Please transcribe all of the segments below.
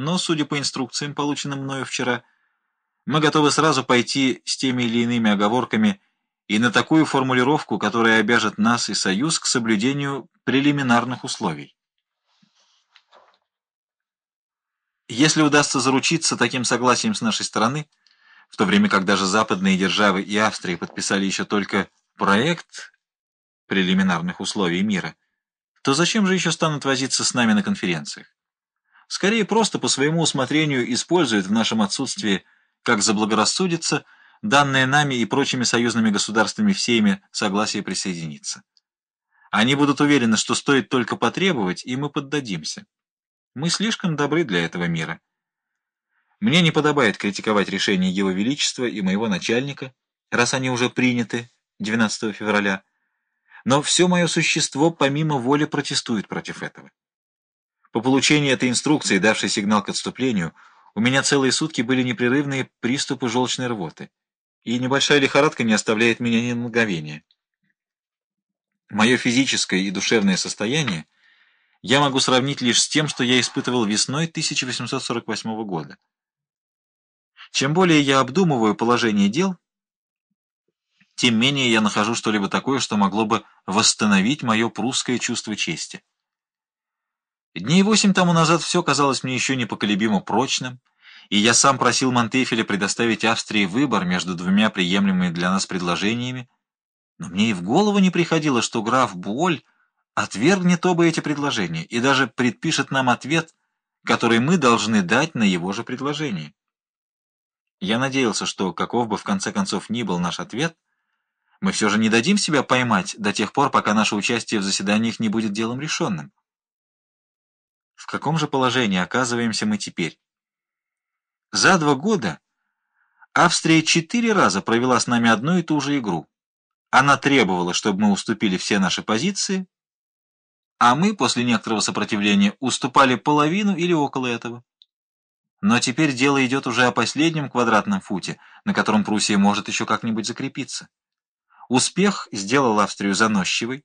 но, судя по инструкциям, полученным мною вчера, мы готовы сразу пойти с теми или иными оговорками и на такую формулировку, которая обяжет нас и Союз к соблюдению прелиминарных условий. Если удастся заручиться таким согласием с нашей стороны, в то время как даже западные державы и Австрия подписали еще только проект прелиминарных условий мира, то зачем же еще станут возиться с нами на конференциях? Скорее, просто по своему усмотрению используют в нашем отсутствии, как заблагорассудится, данное нами и прочими союзными государствами всеми согласие присоединиться. Они будут уверены, что стоит только потребовать, и мы поддадимся. Мы слишком добры для этого мира. Мне не подобает критиковать решения Его Величества и моего начальника, раз они уже приняты 12 февраля, но все мое существо помимо воли протестует против этого. По получении этой инструкции, давшей сигнал к отступлению, у меня целые сутки были непрерывные приступы желчной рвоты, и небольшая лихорадка не оставляет меня ни на мгновение. Мое физическое и душевное состояние я могу сравнить лишь с тем, что я испытывал весной 1848 года. Чем более я обдумываю положение дел, тем менее я нахожу что-либо такое, что могло бы восстановить мое прусское чувство чести. Дней восемь тому назад все казалось мне еще непоколебимо прочным, и я сам просил Монтефеля предоставить Австрии выбор между двумя приемлемыми для нас предложениями, но мне и в голову не приходило, что граф Буоль отвергнет оба эти предложения и даже предпишет нам ответ, который мы должны дать на его же предложение. Я надеялся, что, каков бы в конце концов ни был наш ответ, мы все же не дадим себя поймать до тех пор, пока наше участие в заседаниях не будет делом решенным. В каком же положении оказываемся мы теперь? За два года Австрия четыре раза провела с нами одну и ту же игру. Она требовала, чтобы мы уступили все наши позиции, а мы после некоторого сопротивления уступали половину или около этого. Но теперь дело идет уже о последнем квадратном футе, на котором Пруссия может еще как-нибудь закрепиться. Успех сделал Австрию заносчивой,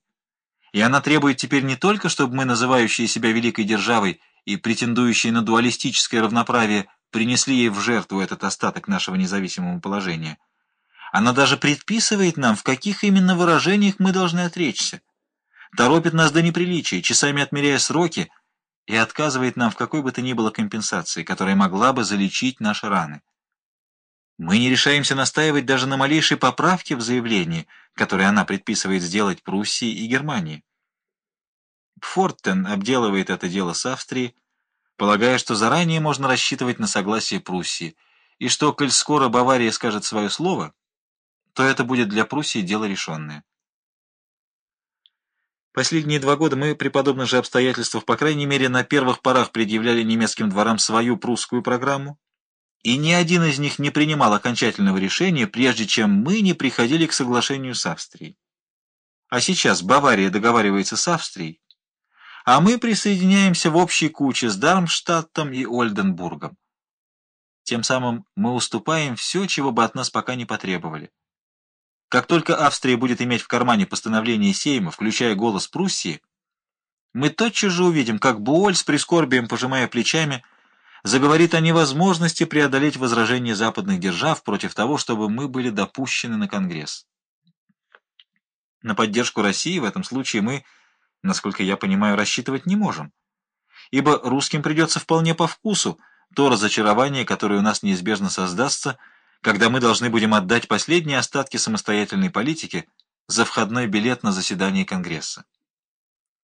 и она требует теперь не только, чтобы мы, называющие себя великой державой и претендующие на дуалистическое равноправие, принесли ей в жертву этот остаток нашего независимого положения. Она даже предписывает нам, в каких именно выражениях мы должны отречься. Торопит нас до неприличия, часами отмеряя сроки, и отказывает нам в какой бы то ни было компенсации, которая могла бы залечить наши раны. Мы не решаемся настаивать даже на малейшей поправке в заявлении, которое она предписывает сделать Пруссии и Германии. Форттен обделывает это дело с Австрией, полагая, что заранее можно рассчитывать на согласие Пруссии, и что, коль скоро Бавария скажет свое слово, то это будет для Пруссии дело решенное. Последние два года мы при подобных же обстоятельствах, по крайней мере, на первых порах предъявляли немецким дворам свою прусскую программу, и ни один из них не принимал окончательного решения, прежде чем мы не приходили к соглашению с Австрией. А сейчас Бавария договаривается с Австрией, а мы присоединяемся в общей куче с Дармштадтом и Ольденбургом. Тем самым мы уступаем все, чего бы от нас пока не потребовали. Как только Австрия будет иметь в кармане постановление Сейма, включая голос Пруссии, мы тотчас же увидим, как Буоль с прискорбием, пожимая плечами, заговорит о невозможности преодолеть возражения западных держав против того, чтобы мы были допущены на Конгресс. На поддержку России в этом случае мы, насколько я понимаю, рассчитывать не можем, ибо русским придется вполне по вкусу то разочарование, которое у нас неизбежно создастся, когда мы должны будем отдать последние остатки самостоятельной политики за входной билет на заседание Конгресса.